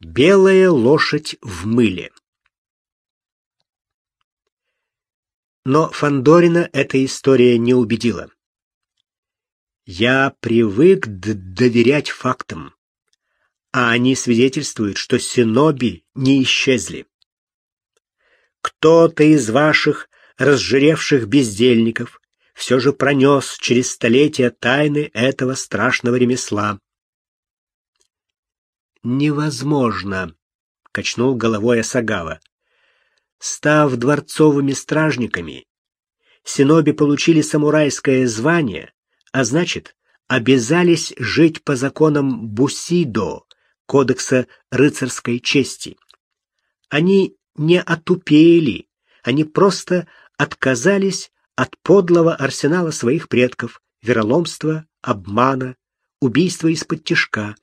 Белая лошадь в мыле. Но Фандорина эта история не убедила. Я привык доверять фактам, а они свидетельствуют, что синоби не исчезли. Кто-то из ваших разжиревших бездельников все же пронес через столетия тайны этого страшного ремесла невозможно, качнул головой Асагава. Став дворцовыми стражниками, синоби получили самурайское звание, а значит, обязались жить по законам бусидо, кодекса рыцарской чести. Они не отупели, они просто отказались от подлого арсенала своих предков, вероломства, обмана, убийства из-под тишка,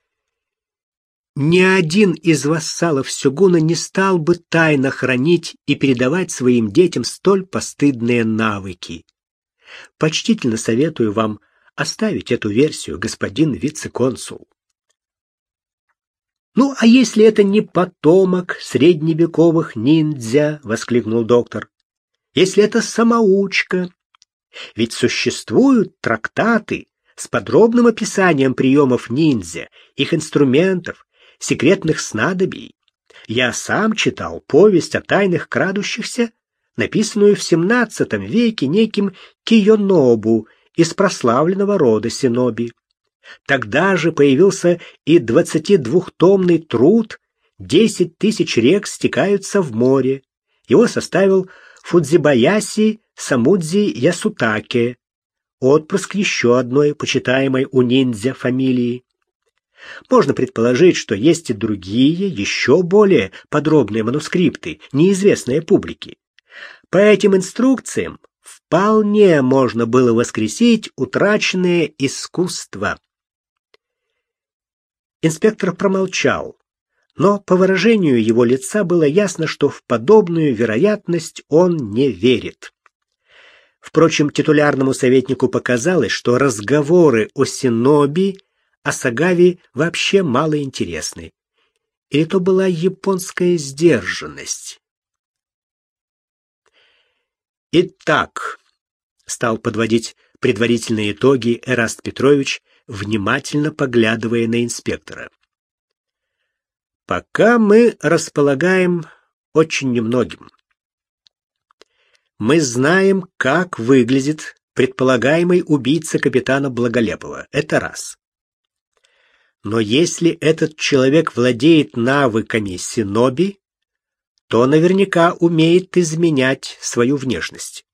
ни один из вассалов Сюгуна не стал бы тайно хранить и передавать своим детям столь постыдные навыки. Почтительно советую вам оставить эту версию, господин вице-консул. Ну, а если это не потомок средневековых ниндзя, воскликнул доктор. Если это самоучка, ведь существуют трактаты с подробным описанием приемов ниндзя, их инструментов, секретных снадобий. Я сам читал повесть о тайных крадущихся, написанную в XVII веке неким Кийонобу из прославленного рода Синоби. Тогда же появился и двадцатидвухтомный труд «Десять тысяч рек стекаются в море». Его составил Фудзибаяси Самудзи Ясутаке, отпрыск еще одной почитаемой у ниндзя фамилии. Можно предположить, что есть и другие, еще более подробные манускрипты, неизвестные публике. По этим инструкциям вполне можно было воскресить утраченное искусство. Инспектор промолчал, но по выражению его лица было ясно, что в подобную вероятность он не верит. Впрочем, титулярному советнику показалось, что разговоры о Синоби а Сагави вообще мало интересны. И это была японская сдержанность. Итак, стал подводить предварительные итоги Эраст Петрович, внимательно поглядывая на инспектора. Пока мы располагаем очень немногим. Мы знаем, как выглядит предполагаемый убийца капитана Благолепова. Это раз. Но если этот человек владеет навыками синоби, то наверняка умеет изменять свою внешность.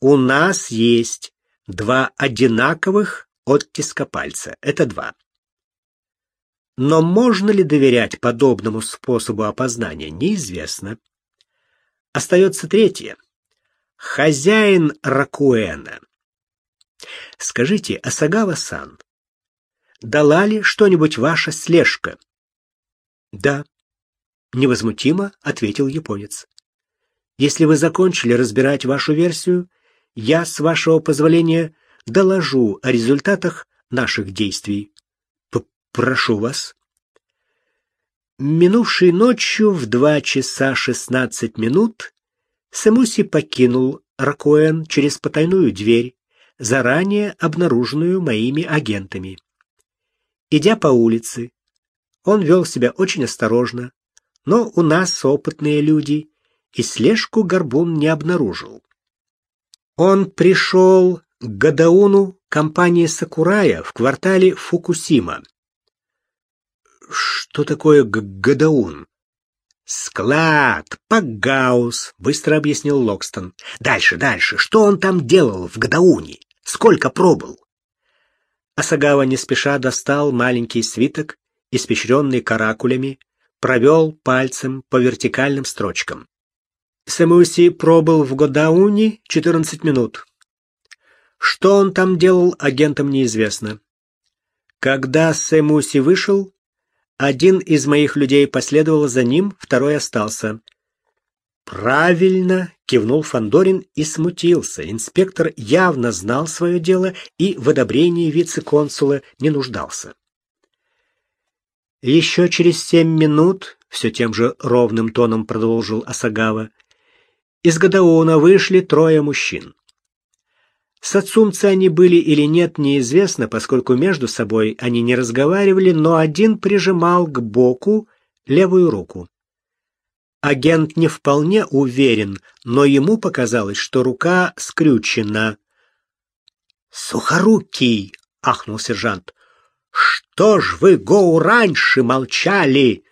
У нас есть два одинаковых оттиска пальца. Это два. Но можно ли доверять подобному способу опознания, неизвестно. Остается третье. Хозяин Ракуэна. Скажите, Асагава-сан, дала ли что-нибудь ваша слежка? Да, невозмутимо ответил японец. Если вы закончили разбирать вашу версию, я, с вашего позволения, доложу о результатах наших действий. П Прошу вас. Минувшей ночью в два часа шестнадцать минут Самуси покинул Ракоэн через потайную дверь, заранее обнаруженную моими агентами. Идя по улице, он вел себя очень осторожно, но у нас опытные люди, и слежку горбун не обнаружил. Он пришел к Гадауну компании Сакурая в квартале Фукусима. Что такое Гадаун? Склад, Пакгаус, быстро объяснил Локстон. Дальше, дальше. Что он там делал в Гадауне? Сколько пробыл? Асагава не спеша достал маленький свиток, испещренный каракулями, провел пальцем по вертикальным строчкам. Сэмуси пробыл в Годауне 14 минут. Что он там делал, агентам неизвестно. Когда Сэмуси вышел, один из моих людей последовал за ним, второй остался. Правильно, кивнул Фандорин и смутился. Инспектор явно знал свое дело и в одобрении вице-консула не нуждался. Еще через семь минут, все тем же ровным тоном продолжил Асагава, из Гадауна вышли трое мужчин. Сацумцы они были или нет, неизвестно, поскольку между собой они не разговаривали, но один прижимал к боку левую руку. Агент не вполне уверен, но ему показалось, что рука скрючена. «Сухорукий!» — ахнул сержант. «Что ж вы, Гоу, раньше молчали?»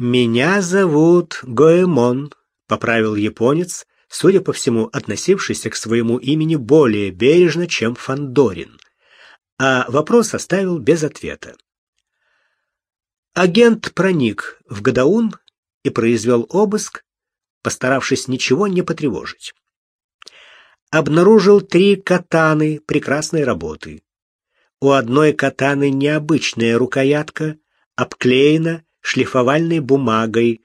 «Меня зовут Гоэмон», — поправил японец, судя по всему, относившийся к своему имени более бережно, чем Фандорин. А вопрос оставил без ответа. Агент проник в Гадаун и произвел обыск, постаравшись ничего не потревожить. Обнаружил три катаны прекрасной работы. У одной катаны необычная рукоятка, обклеена шлифовальной бумагой.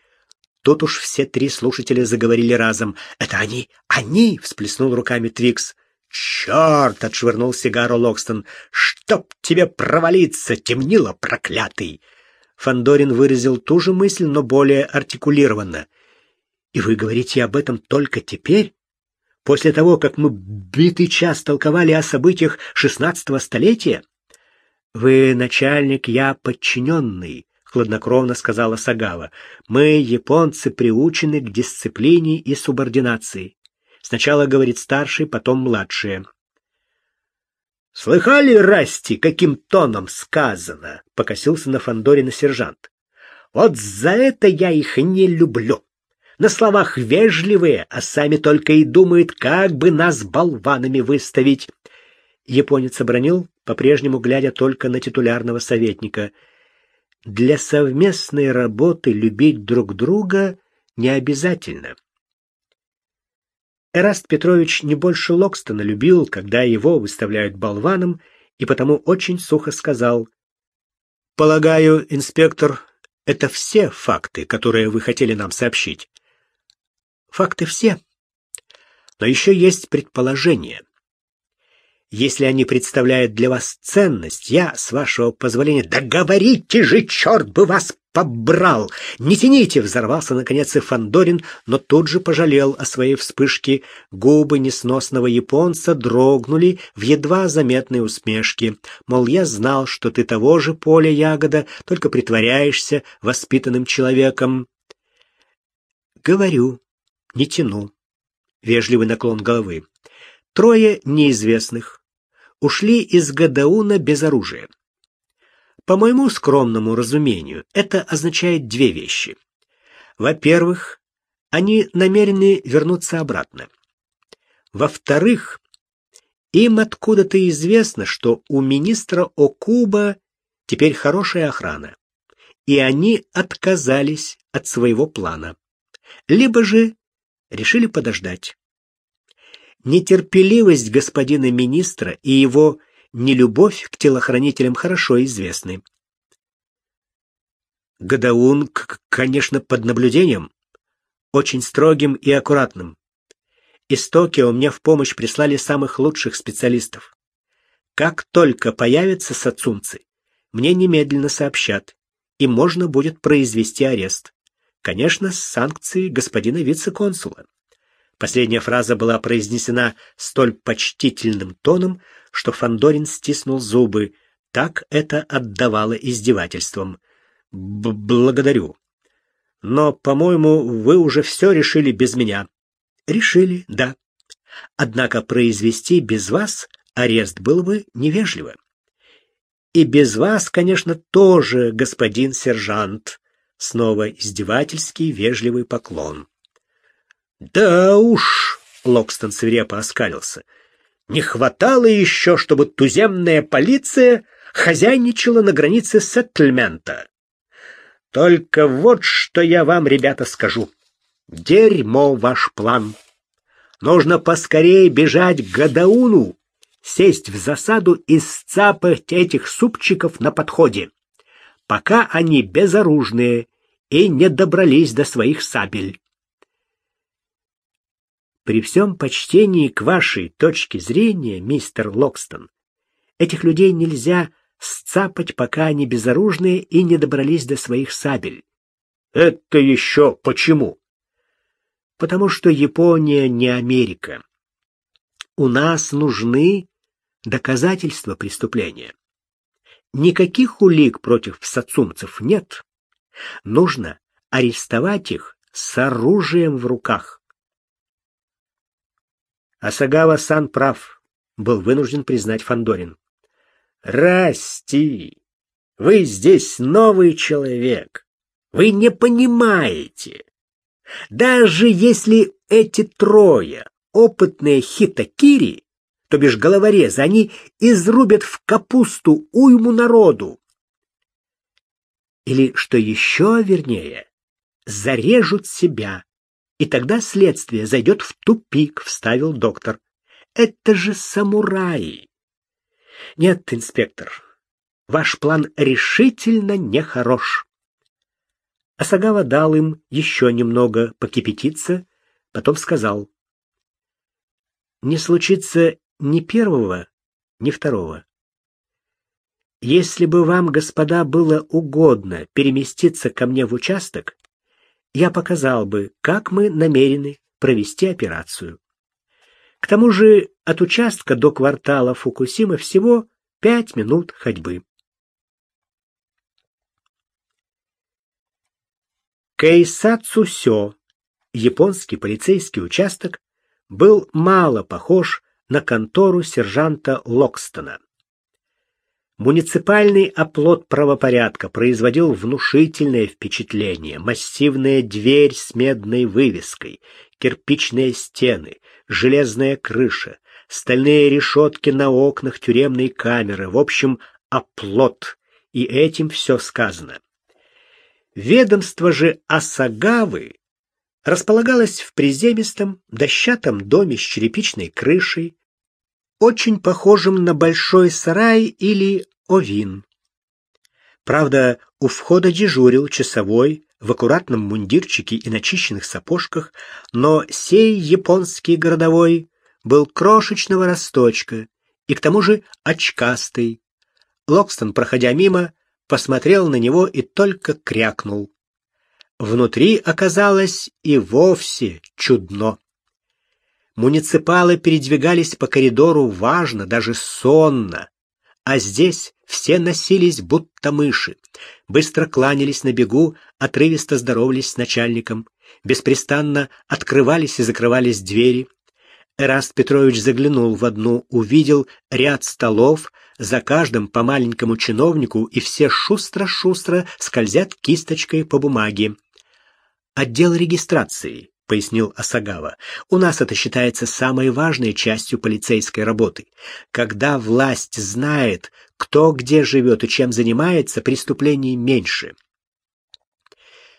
Тут уж все три слушателя заговорили разом. «Это они! Они!» — всплеснул руками Твикс. «Черт!» — отшвырнул сигару Локстон. «Чтоб тебе провалиться, темнило проклятый!» Фандорин выразил ту же мысль, но более артикулированно. «И вы говорите об этом только теперь?» После того, как мы битый час толковали о событиях шестнадцатого столетия? Вы начальник, я подчиненный, хладнокровно сказала Сагава. Мы, японцы, приучены к дисциплине и субординации. Сначала говорит старший, потом младший. Слыхали, Расти, каким тоном сказано? Покосился на Фандорина сержант. Вот за это я их не люблю. На словах вежливые, а сами только и думают, как бы нас болванами выставить. Японец обронил, по-прежнему глядя только на титулярного советника. Для совместной работы любить друг друга не обязательно. Эраст Петрович не больше Локстона любил, когда его выставляют болваном, и потому очень сухо сказал: "Полагаю, инспектор, это все факты, которые вы хотели нам сообщить. Факты все. Но еще есть предположения. Если они представляют для вас ценность, я, с вашего позволения, да говорите же, черт бы вас побрал! Не тяните, взорвался наконец и Фандорин, но тут же пожалел о своей вспышке. Губы несносного японца дрогнули в едва заметной усмешке. Мол, я знал, что ты того же поля ягода, только притворяешься воспитанным человеком. Говорю, не тяну. Вежливый наклон головы. Трое неизвестных ушли из Гадауна без оружия. По моему скромному разумению, это означает две вещи. Во-первых, они намерены вернуться обратно. Во-вторых, им откуда-то известно, что у министра Окуба теперь хорошая охрана, и они отказались от своего плана. Либо же решили подождать. Нетерпеливость господина министра и его нелюбовь к телохранителям хорошо известны. Гадаун, конечно, под наблюдением, очень строгим и аккуратным. Из Токио мне в помощь прислали самых лучших специалистов. Как только появятся сацумцы, мне немедленно сообщат, и можно будет произвести арест. Конечно, с санкцией господина вице-консула. Последняя фраза была произнесена столь почтительным тоном, что Фандорин стиснул зубы. Так это отдавало издевательством. «Благодарю. Но, по-моему, вы уже все решили без меня». «Решили, да. Однако произвести без вас арест было бы невежливо. И без вас, конечно, тоже, господин сержант». Снова издевательский вежливый поклон. «Да уж!» — Локстон свирепо оскалился. «Не хватало еще, чтобы туземная полиция хозяйничала на границе сеттельмента. Только вот что я вам, ребята, скажу. Дерьмо ваш план. Нужно поскорее бежать к Гадауну, сесть в засаду и сцапать этих супчиков на подходе пока они безоружные и не добрались до своих сабель. При всем почтении к вашей точке зрения, мистер Локстон, этих людей нельзя сцапать, пока они безоружные и не добрались до своих сабель. Это еще почему? Потому что Япония не Америка. У нас нужны доказательства преступления. Никаких улик против сацумцев нет. Нужно арестовать их с оружием в руках. Асагава-сан прав, был вынужден признать Фандорин. Расти, вы здесь новый человек. Вы не понимаете. Даже если эти трое опытные хитакири, то бишь головорезы, они изрубят в капусту уйму народу. Или, что еще вернее, зарежут себя. И тогда следствие зайдет в тупик, вставил доктор. Это же самураи. Нет, инспектор, ваш план решительно нехорош. Асагава дал им еще немного покипятиться, потом сказал. Не случится ни первого, ни второго. Если бы вам, господа, было угодно переместиться ко мне в участок, я показал бы, как мы намерены провести операцию. К тому же от участка до квартала Фукусима всего пять минут ходьбы. Кейсацусё, японский полицейский участок, был мало похож на контору сержанта Локстона. Муниципальный оплот правопорядка производил внушительное впечатление. Массивная дверь с медной вывеской, кирпичные стены, железная крыша, стальные решетки на окнах тюремной камеры. В общем, оплот. И этим все сказано. Ведомство же Асагавы располагалось в приземистом дощатом доме с черепичной крышей, очень похожем на большой сарай или овин. Правда, у входа дежурил часовой в аккуратном мундирчике и начищенных сапожках, но сей японский городовой был крошечного росточка и к тому же очкастый. Локстон, проходя мимо, посмотрел на него и только крякнул. Внутри оказалось и вовсе чудно. Муниципалы передвигались по коридору важно, даже сонно, а здесь все носились будто мыши, быстро кланялись на бегу, отрывисто здоровались с начальником, беспрестанно открывались и закрывались двери. Эраст Петрович заглянул в одну, увидел ряд столов, за каждым по маленькому чиновнику, и все шустро-шустро скользят кисточкой по бумаге. «Отдел регистрации», — пояснил Асагава. «У нас это считается самой важной частью полицейской работы. Когда власть знает, кто где живет и чем занимается, преступлений меньше».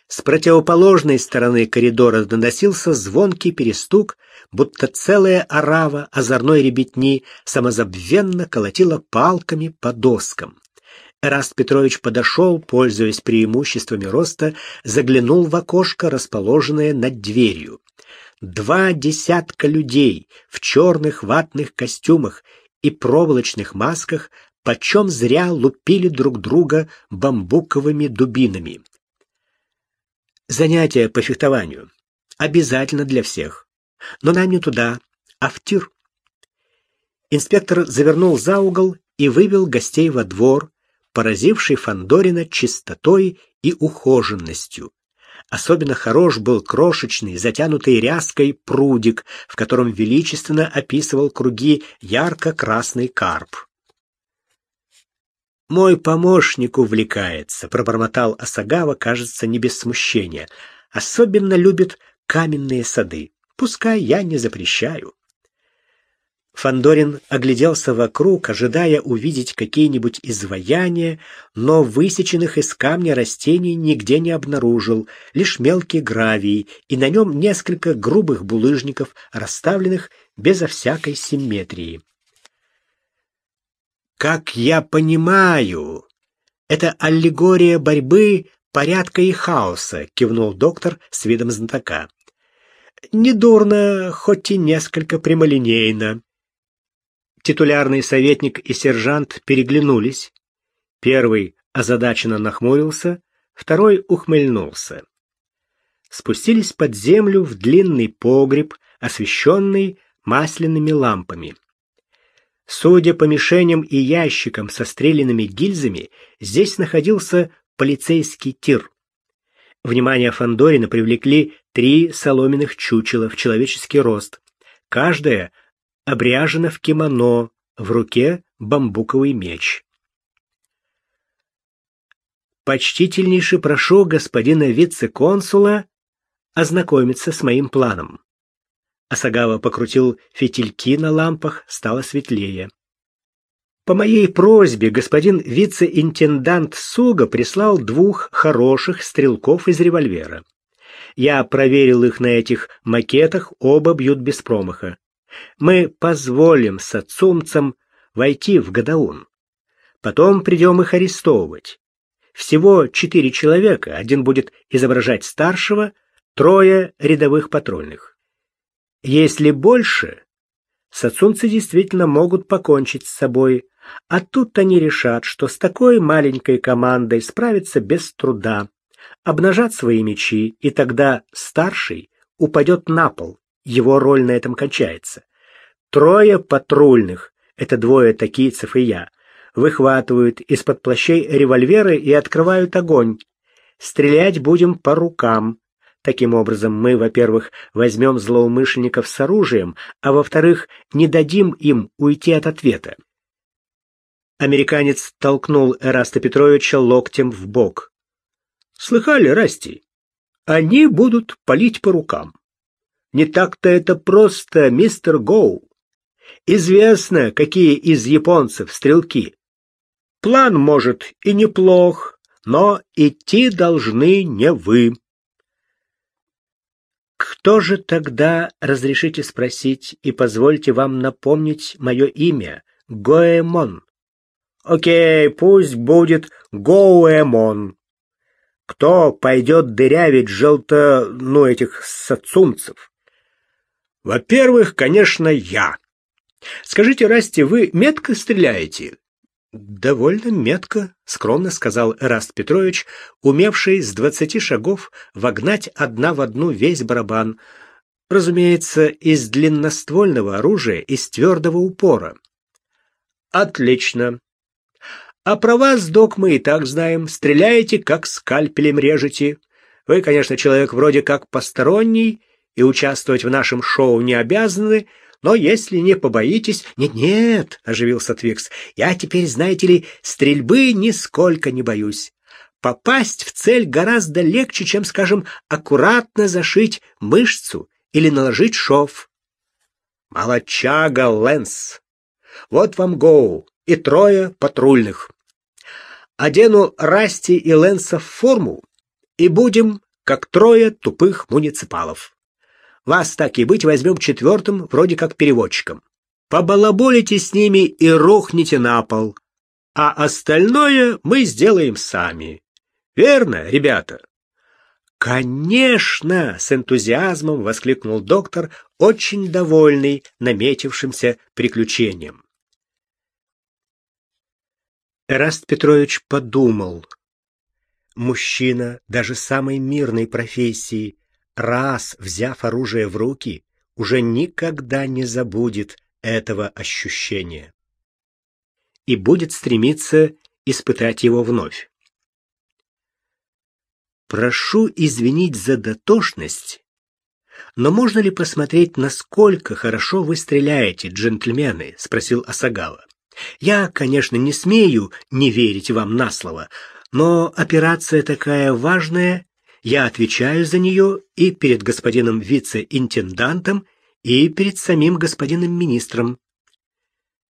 С противоположной стороны коридора доносился звонкий перестук, будто целая орава озорной ребятни самозабвенно колотила палками по доскам. Эраст Петрович подошел, пользуясь преимуществами роста, заглянул в окошко, расположенное над дверью. Два десятка людей в черных ватных костюмах и проволочных масках почем зря лупили друг друга бамбуковыми дубинами. Занятия по фехтованию. Обязательно для всех. Но нам не туда, а в тир. Инспектор завернул за угол и вывел гостей во двор, поразивший Фандорина чистотой и ухоженностью. Особенно хорош был крошечный, затянутый ряской прудик, в котором величественно описывал круги ярко-красный карп. Мой помощник увлекается, пробормотал Асагава, кажется, не без смущения. Особенно любит каменные сады. Пускай я не запрещаю. Фандорин огляделся вокруг, ожидая увидеть какие-нибудь изваяния, но высеченных из камня растений нигде не обнаружил, лишь мелкий гравий, и на нем несколько грубых булыжников, расставленных безо всякой симметрии. Как я понимаю, это аллегория борьбы, порядка и хаоса, кивнул доктор с видом знатока. Недурно, хоть и несколько прямолинейно. Титулярный советник и сержант переглянулись. Первый озадаченно нахмурился, второй ухмыльнулся. Спустились под землю в длинный погреб, освещенный масляными лампами. Судя по мишеням и ящикам со стрелянными гильзами, здесь находился полицейский тир. Внимание Фандорина привлекли три соломенных чучела в человеческий рост. Каждая обряжена в кимоно, в руке бамбуковый меч. Почтительнейше прошу господина вице-консула ознакомиться с моим планом. Асагава покрутил фитильки на лампах, стало светлее. По моей просьбе господин вице-интендант Суга прислал двух хороших стрелков из револьвера. Я проверил их на этих макетах, оба бьют без промаха. Мы позволим сацумцам войти в Гадаун. Потом придем их арестовывать. Всего четыре человека, один будет изображать старшего, трое рядовых патрульных. Если больше, сацунцы действительно могут покончить с собой, а тут они решат, что с такой маленькой командой справиться без труда, обнажат свои мечи, и тогда старший упадет на пол, его роль на этом кончается. Трое патрульных, это двое такийцев и я, выхватывают из-под плащей револьверы и открывают огонь. Стрелять будем по рукам, Таким образом, мы, во-первых, возьмем злоумышленников с оружием, а во-вторых, не дадим им уйти от ответа. Американец толкнул Эраста Петровича локтем в бок. Слыхали, Расти? Они будут палить по рукам. Не так-то это просто, мистер Гоу. Известно, какие из японцев стрелки. План, может, и неплох, но идти должны не вы. Кто же тогда, разрешите спросить, и позвольте вам напомнить мое имя? Гоэмон. Окей, пусть будет Гоэмон. Кто пойдет дырявить желто, ну, этих сацумцев? Во-первых, конечно, я. Скажите, Расти, вы метко стреляете? Довольно метко, скромно сказал Эраст Петрович, умевший с двадцати шагов вогнать одна в одну весь барабан. Разумеется, из длинноствольного оружия, из твердого упора. Отлично. А про вас, док, мы и так знаем. Стреляете, как скальпелем режете. Вы, конечно, человек вроде как посторонний и участвовать в нашем шоу не обязаны, но если не побоитесь... Нет-нет, оживился Твикс. Я теперь, знаете ли, стрельбы нисколько не боюсь. Попасть в цель гораздо легче, чем, скажем, аккуратно зашить мышцу или наложить шов. Молодчага, Лэнс. Вот вам Гоу и трое патрульных. Одену Расти и Лэнса в форму и будем как трое тупых муниципалов. Вас так и быть возьмем четвертым, вроде как переводчиком. Побалаболите с ними и рухните на пол. А остальное мы сделаем сами. Верно, ребята? Конечно, с энтузиазмом воскликнул доктор, очень довольный наметившимся приключением. Эраст Петрович подумал. Мужчина даже самой мирной профессии раз взяв оружие в руки, уже никогда не забудет этого ощущения и будет стремиться испытать его вновь. Прошу извинить за дотошность, но можно ли посмотреть, насколько хорошо вы стреляете, джентльмены, спросил Асагава. Я, конечно, не смею не верить вам на слово, но операция такая важная, я отвечаю за нее и перед господином вице-интендантом, и перед самим господином министром.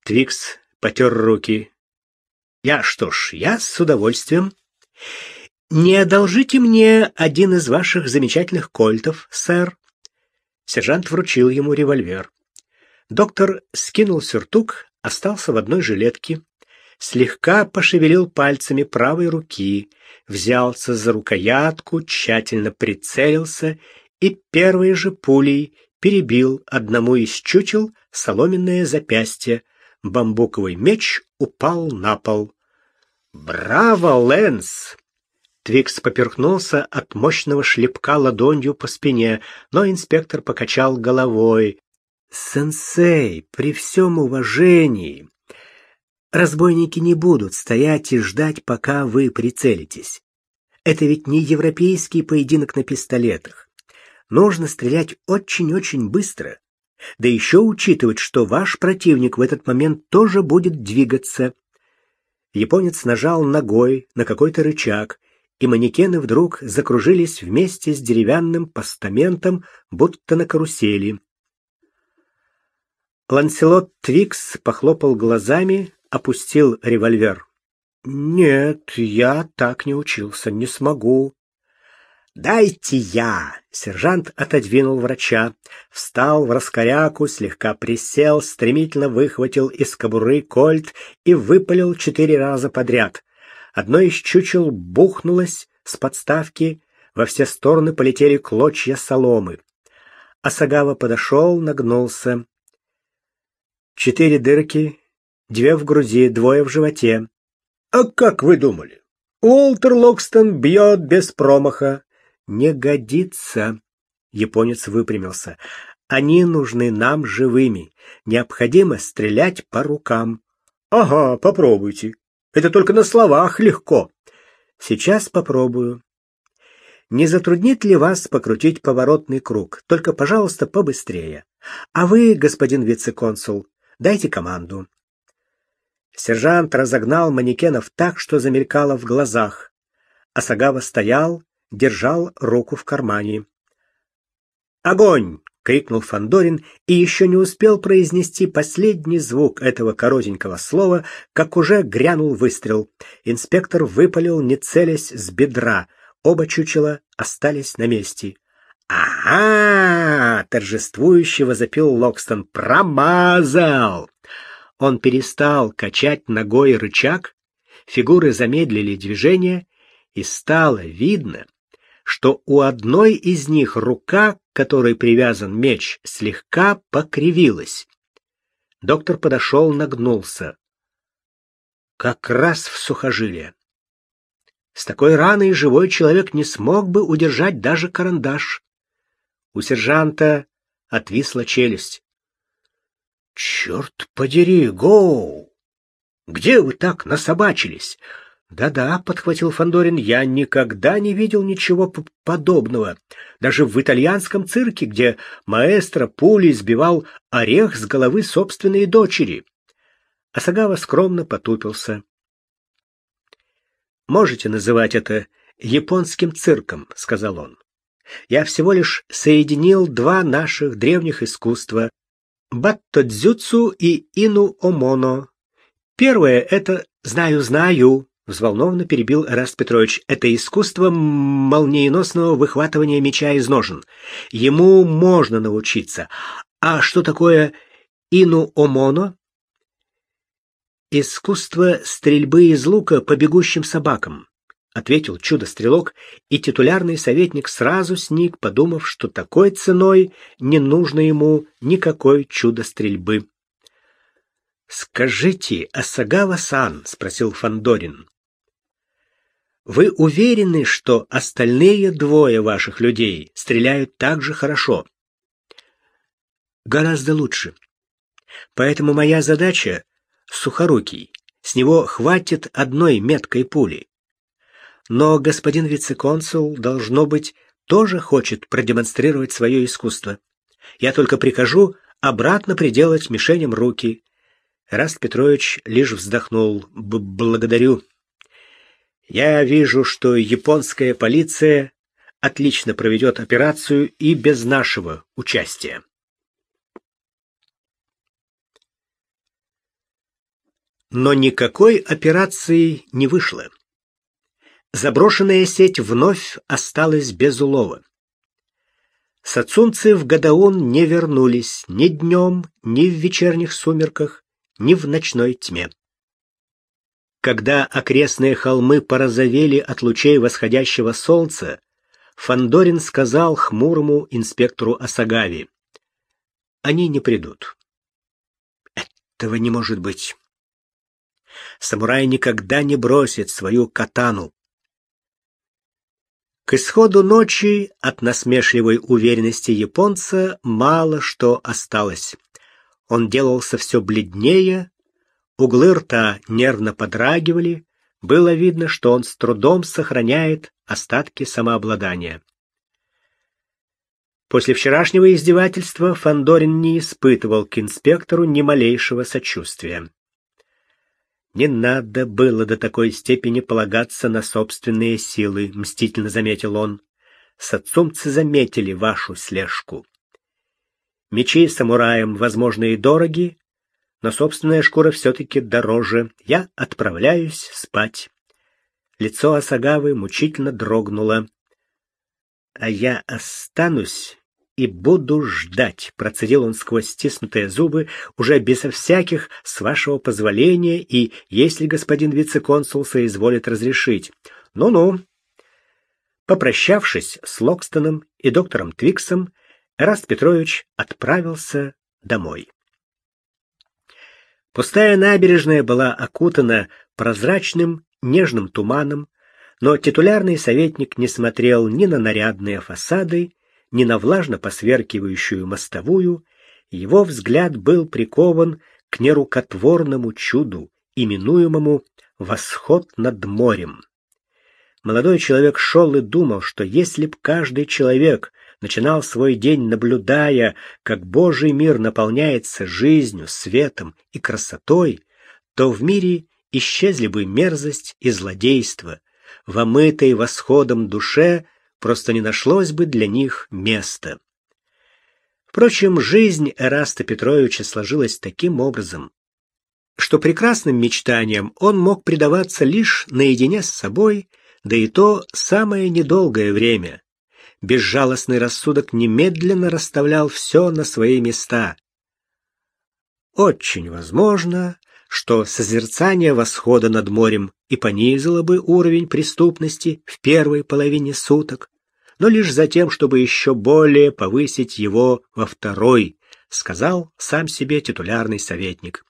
Твикс потер руки. Я что ж, я с удовольствием. Не одолжите мне один из ваших замечательных кольтов, сэр. Сержант вручил ему револьвер. Доктор скинул сюртук, остался в одной жилетке, слегка пошевелил пальцами правой руки, взялся за рукоятку, тщательно прицелился и первой же пулей перебил одному из чучел соломенное запястье. Бамбуковый меч упал на пол. Браво, Лэнс! Твикс поперхнулся от мощного шлепка ладонью по спине, но инспектор покачал головой. «Сенсей, при всем уважении, разбойники не будут стоять и ждать, пока вы прицелитесь. Это ведь не европейский поединок на пистолетах. Нужно стрелять очень-очень быстро. Да еще учитывать, что ваш противник в этот момент тоже будет двигаться. Японец нажал ногой на какой-то рычаг, и манекены вдруг закружились вместе с деревянным постаментом, будто на карусели. Ланселот Твикс похлопал глазами, опустил револьвер. «Нет, я так не учился, не смогу». «Дайте я!» — сержант отодвинул врача, встал в раскоряку, слегка присел, стремительно выхватил из кобуры кольт и выпалил четыре раза подряд. Одно из чучел бухнулось с подставки, во все стороны полетели клочья соломы. Асагава подошел, нагнулся. Четыре дырки, две в груди, двое в животе. А как вы думали? Уолтер Локстон бьет без промаха. Не годится. Японец выпрямился. Они нужны нам живыми. Необходимо стрелять по рукам. Ага, попробуйте. Это только на словах легко. Сейчас попробую. Не затруднит ли вас покрутить поворотный круг? Только, пожалуйста, побыстрее. А вы, господин вице-консул, дайте команду. Сержант разогнал манекенов так, что замелькало в глазах. Асагава стоял, держал руку в кармане. «Огонь!» крикнул Фандорин и еще не успел произнести последний звук этого коротенького слова, как уже грянул выстрел. Инспектор выпалил, не целясь с бедра. Оба чучела остались на месте. «Ага!» — торжествующе возопил Локстон. «Промазал!» Он перестал качать ногой рычаг, фигуры замедлили движение, и стало видно, что у одной из них рука, к которой привязан меч, слегка покривилась. Доктор подошел, нагнулся. Как раз в сухожилие. С такой раной живой человек не смог бы удержать даже карандаш. У сержанта отвисла челюсть. «Черт подери, Гоу! Где вы так насобачились? Да-да, подхватил Фандорин, я никогда не видел ничего подобного. Даже в итальянском цирке, где маэстро пулей сбивал орех с головы собственной дочери. Асагава скромно потупился. Можете называть это японским цирком, сказал он. Я всего лишь соединил два наших древних искусства баттодзюцу и ину-омоно. Первое это знаю-знаю, Взволнованно перебил Эраст Петрович. Это искусство молниеносного выхватывания меча из ножен. Ему можно научиться. А что такое ину-омоно? Искусство стрельбы из лука по бегущим собакам, ответил чудо-стрелок, и титулярный советник сразу сник, подумав, что такой ценой не нужно ему никакой чудо-стрельбы. Скажите, Асагава-сан, спросил Фандорин. Вы уверены, что остальные двое ваших людей стреляют так же хорошо? Гораздо лучше. Поэтому моя задача сухорукий. С него хватит одной меткой пули. Но господин вице-консул должно быть тоже хочет продемонстрировать свое искусство. Я только прикажу обратно приделать мишеням руки. Раст Петрович лишь вздохнул. Б Благодарю. Я вижу, что японская полиция отлично проведет операцию и без нашего участия. Но никакой операции не вышло. Заброшенная сеть вновь осталась без улова. Сацунцы в Гадаун не вернулись ни днем, ни в вечерних сумерках, ни в ночной тьме. Когда окрестные холмы порозовели от лучей восходящего солнца, Фандорин сказал хмурому инспектору Асагави: "Они не придут". Этого не может быть. Самурай никогда не бросит свою катану. К исходу ночи от насмешливой уверенности японца мало что осталось. Он делался все бледнее, углы рта нервно подрагивали, было видно, что он с трудом сохраняет остатки самообладания. После вчерашнего издевательства Фандорин не испытывал к инспектору ни малейшего сочувствия. Не надо было до такой степени полагаться на собственные силы, мстительно заметил он. Сацумцы заметили вашу слежку. Мечи самураям, возможно, и дороги, но собственная шкура все-таки дороже. Я отправляюсь спать. Лицо Асагавы мучительно дрогнуло. А я останусь и буду ждать, процедил он сквозь стиснутые зубы, уже безо всяких с вашего позволения и если господин вице-консул соизволит разрешить. Ну-ну. Попрощавшись с Локстоном и доктором Твиксом, Эраст Петрович отправился домой. Пустая набережная была окутана прозрачным нежным туманом, но титулярный советник не смотрел ни на нарядные фасады, ни на влажно посверкивающую мостовую, его взгляд был прикован к нерукотворному чуду, именуемому «восход над морем». Молодой человек шел и думал, что если б каждый человек начинал свой день, наблюдая, как Божий мир наполняется жизнью, светом и красотой, то в мире исчезли бы мерзость и злодейство. В омытой восходом душе просто не нашлось бы для них места. Впрочем, жизнь Эраста Петровича сложилась таким образом, что прекрасным мечтаниям он мог предаваться лишь наедине с собой, да и то самое недолгое время. Безжалостный рассудок немедленно расставлял все на свои места. Очень возможно, что созерцание восхода над морем и понизило бы уровень преступности в первой половине суток, но лишь за тем, чтобы еще более повысить его во второй, сказал сам себе титулярный советник.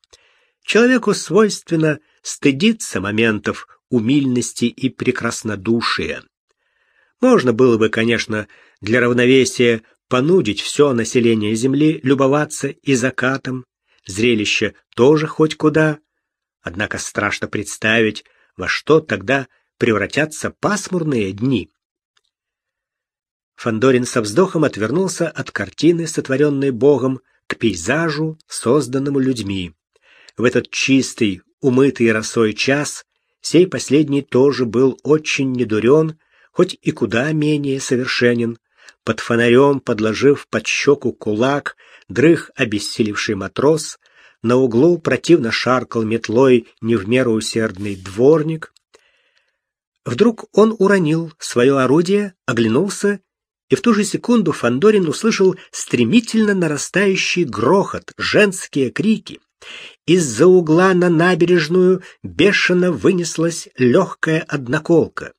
Человеку свойственно стыдиться моментов умильности и прекраснодушия. Можно было бы, конечно, для равновесия понудить все население Земли любоваться и закатом, зрелище тоже хоть куда, однако страшно представить, во что тогда превратятся пасмурные дни. Фандорин со вздохом отвернулся от картины, сотворенной Богом, к пейзажу, созданному людьми. В этот чистый, умытый росой час сей последний тоже был очень недурен, хоть и куда менее совершенен. Под фонарем, подложив под щеку кулак, дрых обессилевший матрос, на углу противно шаркал метлой не в меру усердный дворник. Вдруг он уронил свое орудие, оглянулся и в ту же секунду Фандорин услышал стремительно нарастающий грохот, женские крики. Из-за угла на набережную бешено вынеслась легкая одноколка.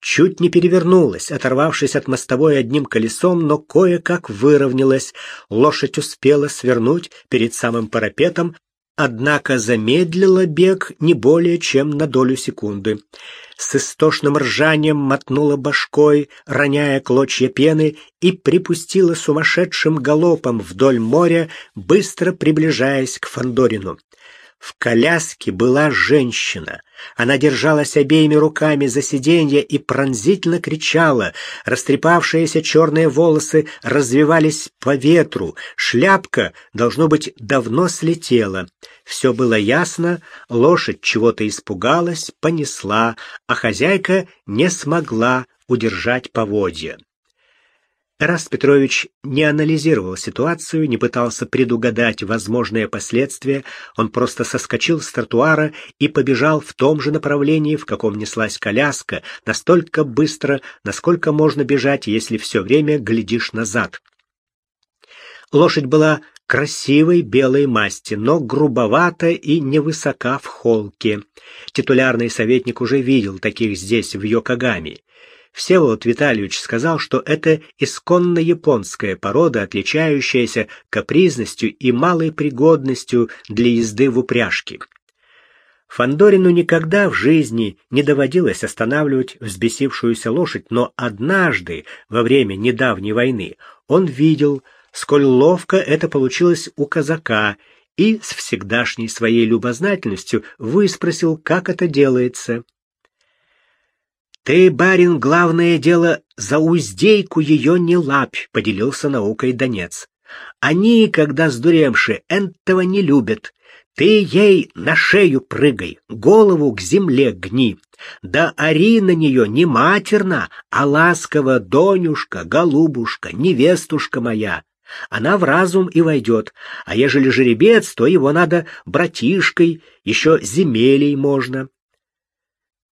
Чуть не перевернулась, оторвавшись от мостовой одним колесом, но кое-как выровнялась. Лошадь успела свернуть перед самым парапетом, однако замедлила бег не более чем на долю секунды с истошным ржанием мотнула башкой, роняя клочья пены, и припустила сумасшедшим галопом вдоль моря, быстро приближаясь к Фандорину. В коляске была женщина. Она держалась обеими руками за сиденье и пронзительно кричала. Растрепавшиеся черные волосы развивались по ветру. Шляпка, должно быть, давно слетела. Все было ясно, лошадь чего-то испугалась, понесла, а хозяйка не смогла удержать поводья. Раст Петрович не анализировал ситуацию, не пытался предугадать возможные последствия, он просто соскочил с тротуара и побежал в том же направлении, в каком неслась коляска, настолько быстро, насколько можно бежать, если все время глядишь назад. Лошадь была красивой белой масти, но грубовата и невысока в холке. Титулярный советник уже видел таких здесь, в Йокогаме. Всеволод Витальевич сказал, что это исконно японская порода, отличающаяся капризностью и малой пригодностью для езды в упряжке. Фандорину никогда в жизни не доводилось останавливать взбесившуюся лошадь, но однажды, во время недавней войны, он видел, сколь ловко это получилось у казака, и с всегдашней своей любознательностью выспросил, как это делается. «Ты, барин, главное дело, за уздейку ее не лапь», — поделился наукой Донец. «Они, когда сдуремши, этого не любят. Ты ей на шею прыгай, голову к земле гни. Да ори на нее не матерно, а ласково, Донюшка, голубушка, невестушка моя. Она в разум и войдет, а ежели жеребец, то его надо братишкой, еще земелей можно.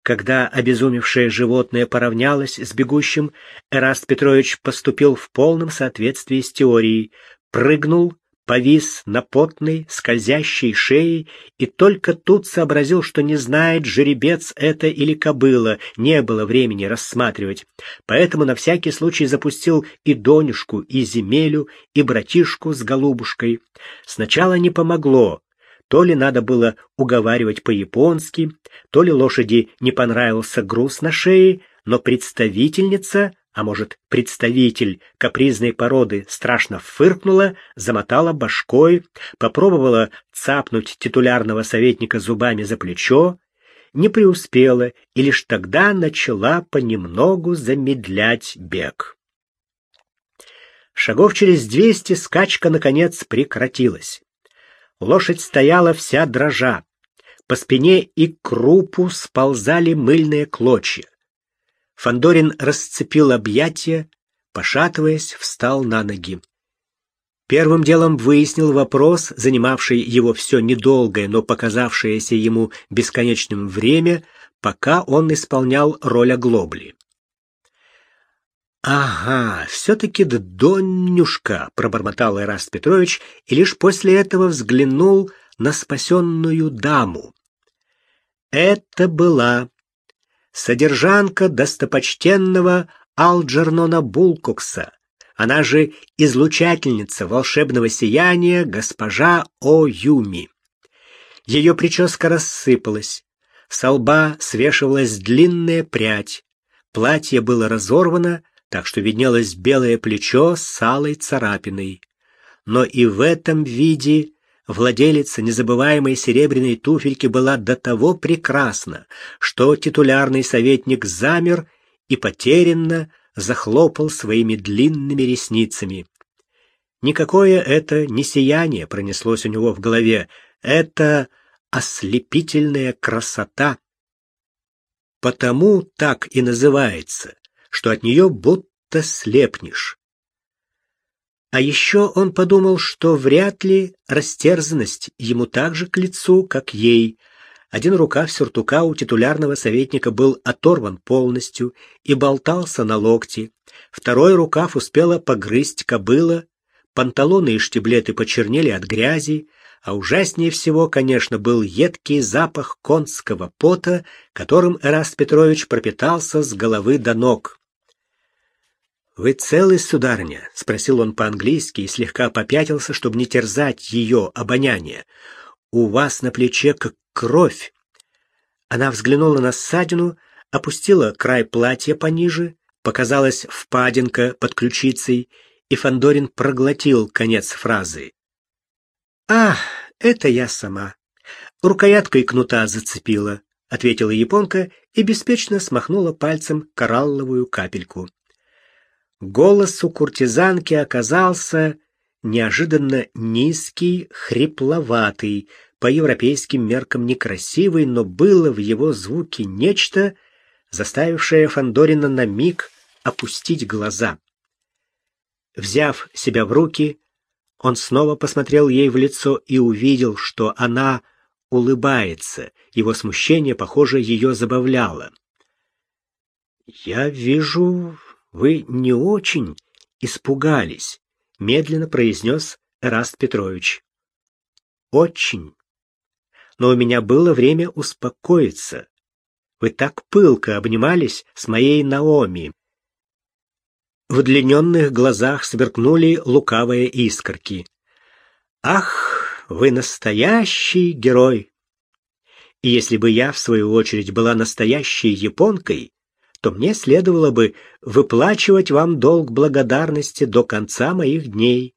Когда обезумевшее животное поравнялось с бегущим, Эраст Петрович поступил в полном соответствии с теорией, прыгнул, повис на потной, скользящей шее и только тут сообразил, что не знает, жеребец это или кобыла, не было времени рассматривать. Поэтому на всякий случай запустил и Донюшку, и Земелю, и братишку с голубушкой. Сначала не помогло. То ли надо было уговаривать по-японски, то ли лошади не понравился груз на шее, но представительница а может, представитель капризной породы страшно фыркнула, замотала башкой, попробовала цапнуть титулярного советника зубами за плечо, не преуспела и лишь тогда начала понемногу замедлять бег. Шагов через двести скачка, наконец, прекратилась. Лошадь стояла вся дрожа. По спине и крупу сползали мыльные клочья. Фандорин расцепил объятия, пошатываясь, встал на ноги. Первым делом выяснил вопрос, занимавший его все недолгое, но показавшееся ему бесконечным время, пока он исполнял роль оглобли. «Ага, все-таки Донюшка», — пробормотал Эраст Петрович, и лишь после этого взглянул на спасенную даму. Это была содержанка достопочтенного Алджернона Булкокса, она же излучательница волшебного сияния госпожа О. Юми. Ее прическа рассыпалась, с лба свешивалась длинная прядь, платье было разорвано, так что виднелось белое плечо с алой царапиной. Но и в этом виде Владелица незабываемой серебряной туфельки была до того прекрасна, что титулярный советник замер и потерянно захлопал своими длинными ресницами. Никакое это не сияние пронеслось у него в голове, это ослепительная красота. Потому так и называется, что от нее будто слепнешь. А еще он подумал, что вряд ли растерзанность ему так же к лицу, как ей. Один рукав сюртука у титулярного советника был оторван полностью и болтался на локте. Второй рукав успела погрызть кобыла, панталоны и штиблеты почернели от грязи, а ужаснее всего, конечно, был едкий запах конского пота, которым Эраст Петрович пропитался с головы до ног. «Вы целы, сударыня?» — спросил он по-английски и слегка попятился, чтобы не терзать ее обоняние. «У вас на плече как кровь». Она взглянула на ссадину, опустила край платья пониже, показалась впадинка под ключицей, и Фандорин проглотил конец фразы. «А, это я сама. Рукояткой кнута зацепила», — ответила японка и беспечно смахнула пальцем коралловую капельку. Голос у куртизанки оказался неожиданно низкий, хрипловатый, по европейским меркам некрасивый, но было в его звуке нечто, заставившее Фандорина на миг опустить глаза. Взяв себя в руки, он снова посмотрел ей в лицо и увидел, что она улыбается. Его смущение, похоже, ее забавляло. «Я вижу, вы не очень испугались, медленно произнес Эраст Петрович. Очень. Но у меня было время успокоиться. Вы так пылко обнимались с моей Наоми. В удлиненных глазах сверкнули лукавые искорки. Ах, вы настоящий герой. И если бы я, в свою очередь, была настоящей японкой, то мне следовало бы выплачивать вам долг благодарности до конца моих дней.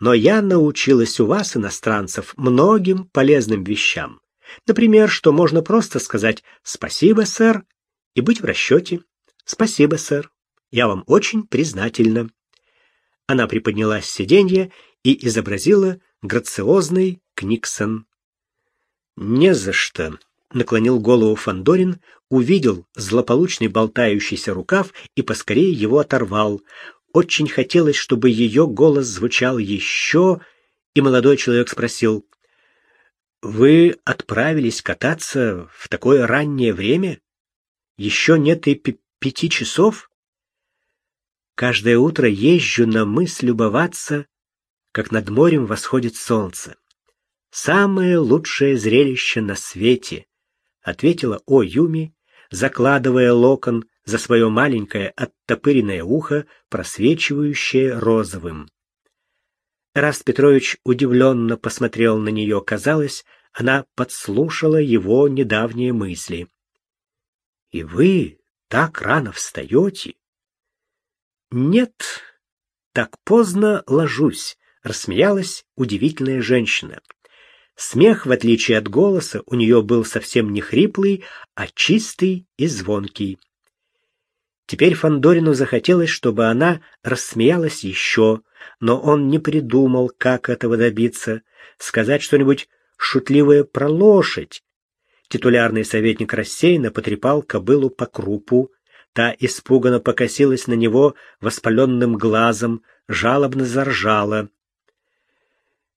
Но я научилась у вас, иностранцев, многим полезным вещам. Например, что можно просто сказать «спасибо, сэр» и быть в расчете. «Спасибо, сэр. Я вам очень признательна». Она приподнялась с сиденья и изобразила грациозный Книксон. «Не за что», — наклонил голову Фандорин, увидел злополучный болтающийся рукав и поскорее его оторвал. Очень хотелось, чтобы ее голос звучал еще, и молодой человек спросил, «Вы отправились кататься в такое раннее время? Еще нет и пяти часов?» Каждое утро езжу на мыс любоваться, как над морем восходит солнце. Самое лучшее зрелище на свете, ответила О Юми, закладывая локон за свое маленькое оттопыренное ухо, просвечивающее розовым. Раст Петрович удивленно посмотрел на нее, казалось, она подслушала его недавние мысли. «И вы так рано встаете?» «Нет, так поздно ложусь», — рассмеялась удивительная женщина. Смех, в отличие от голоса, у нее был совсем не хриплый, а чистый и звонкий. Теперь Фандорину захотелось, чтобы она рассмеялась еще, но он не придумал, как этого добиться. Сказать что-нибудь шутливое про лошадь. Титулярный советник рассеянно потрепал кобылу по крупу, Та испуганно покосилась на него воспаленным глазом, жалобно заржала.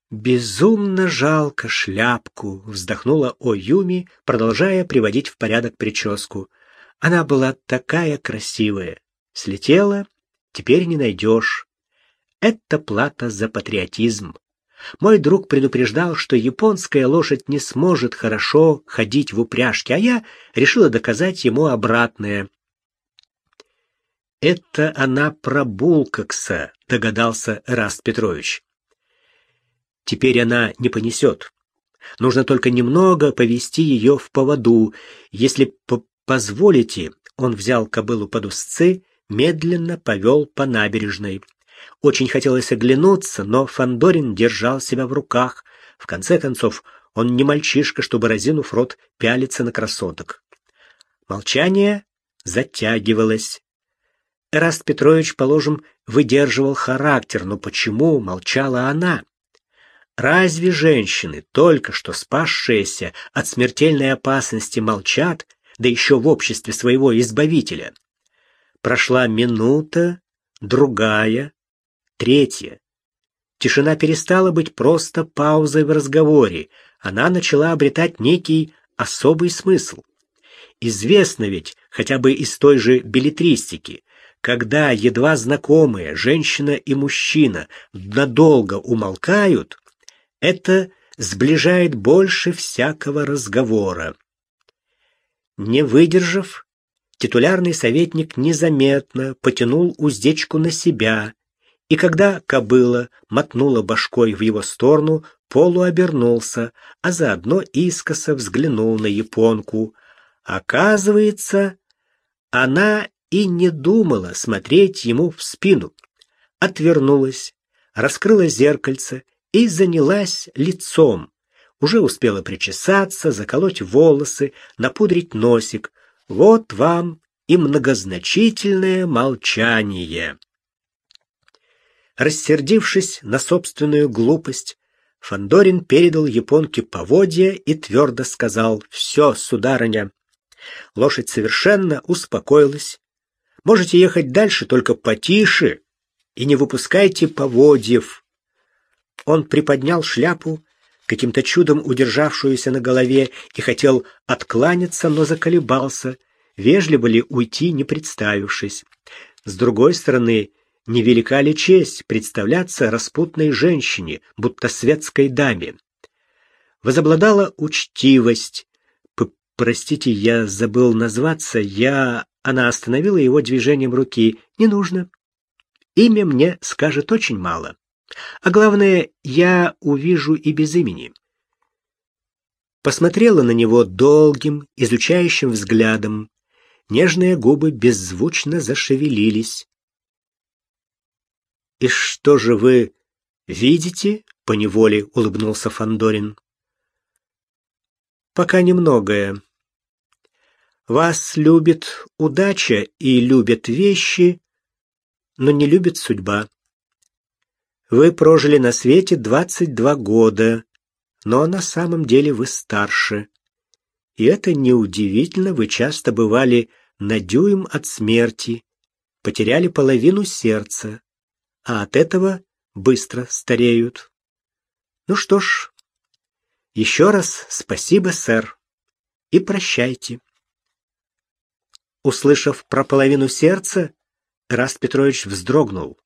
«Безумно жалко шляпку», — вздохнула Оюми, продолжая приводить в порядок прическу. «Она была такая красивая. Слетела, теперь не найдешь. Это плата за патриотизм. Мой друг предупреждал, что японская лошадь не сможет хорошо ходить в упряжке, а я решила доказать ему обратное. Это она про Булкакса, догадался Раст Петрович. Теперь она не понесет. Нужно только немного повести ее в поводу. Если позволите, он взял кобылу под узцы, медленно повел по набережной. Очень хотелось оглянуться, но Фандорин держал себя в руках. В конце концов, он не мальчишка, чтобы разинув рот пялиться на красоток. Молчание затягивалось. Эраст Петрович, положим, выдерживал характер, но почему молчала она? Разве женщины, только что спасшиеся от смертельной опасности, молчат, да еще в обществе своего избавителя? Прошла минута, другая, третья. Тишина перестала быть просто паузой в разговоре, она начала обретать некий особый смысл. Известно ведь, хотя бы из той же билетристики, когда едва знакомые женщина и мужчина надолго умолкают, это сближает больше всякого разговора. Не выдержав, титулярный советник незаметно потянул уздечку на себя, и когда кобыла мотнула башкой в его сторону, полуобернулся, а заодно искоса взглянул на японку. Оказывается, она и не думала смотреть ему в спину. Отвернулась, раскрыла зеркальце и занялась лицом. Уже успела причесаться, заколоть волосы, напудрить носик. Вот вам и многозначительное молчание. Рассердившись на собственную глупость, Фандорин передал японке поводья и твердо сказал «Все, сударыня». Лошадь совершенно успокоилась, Можете ехать дальше, только потише и не выпускайте поводьев. Он приподнял шляпу, каким-то чудом удержавшуюся на голове, и хотел откланяться, но заколебался, вежливо ли уйти, не представившись. С другой стороны, невелика ли честь представляться распутной женщине, будто светской даме. Возобладала учтивость. Простите, я забыл назваться, я она остановила его движением руки. «Не нужно. Имя мне скажет очень мало. А главное, я увижу и без имени». посмотрела на него долгим, изучающим взглядом. Нежные губы беззвучно зашевелились. «И что же вы видите?» — поневоле улыбнулся Фандорин. «Пока немногое. Вас любит удача и любят вещи, но не любит судьба. Вы прожили на свете двадцать два года, но на самом деле вы старше. И это неудивительно, вы часто бывали на дюйм от смерти, потеряли половину сердца, а от этого быстро стареют. Ну что ж, еще раз спасибо, сэр, и прощайте. Услышав про половину сердца, Раст Петрович вздрогнул.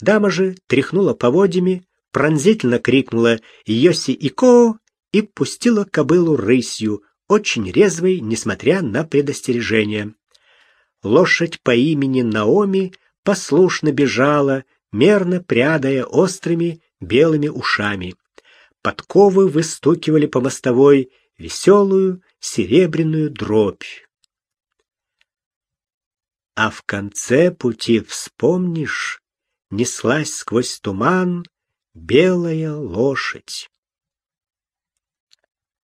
Дама же тряхнула поводьями, пронзительно крикнула «Йоси и Ко!» и пустила кобылу рысью, очень резвой, несмотря на предостережение. Лошадь по имени Наоми послушно бежала, мерно прядая острыми белыми ушами. Подковы выстукивали по мостовой веселую серебряную дробь. А в конце пути, вспомнишь, неслась сквозь туман белая лошадь.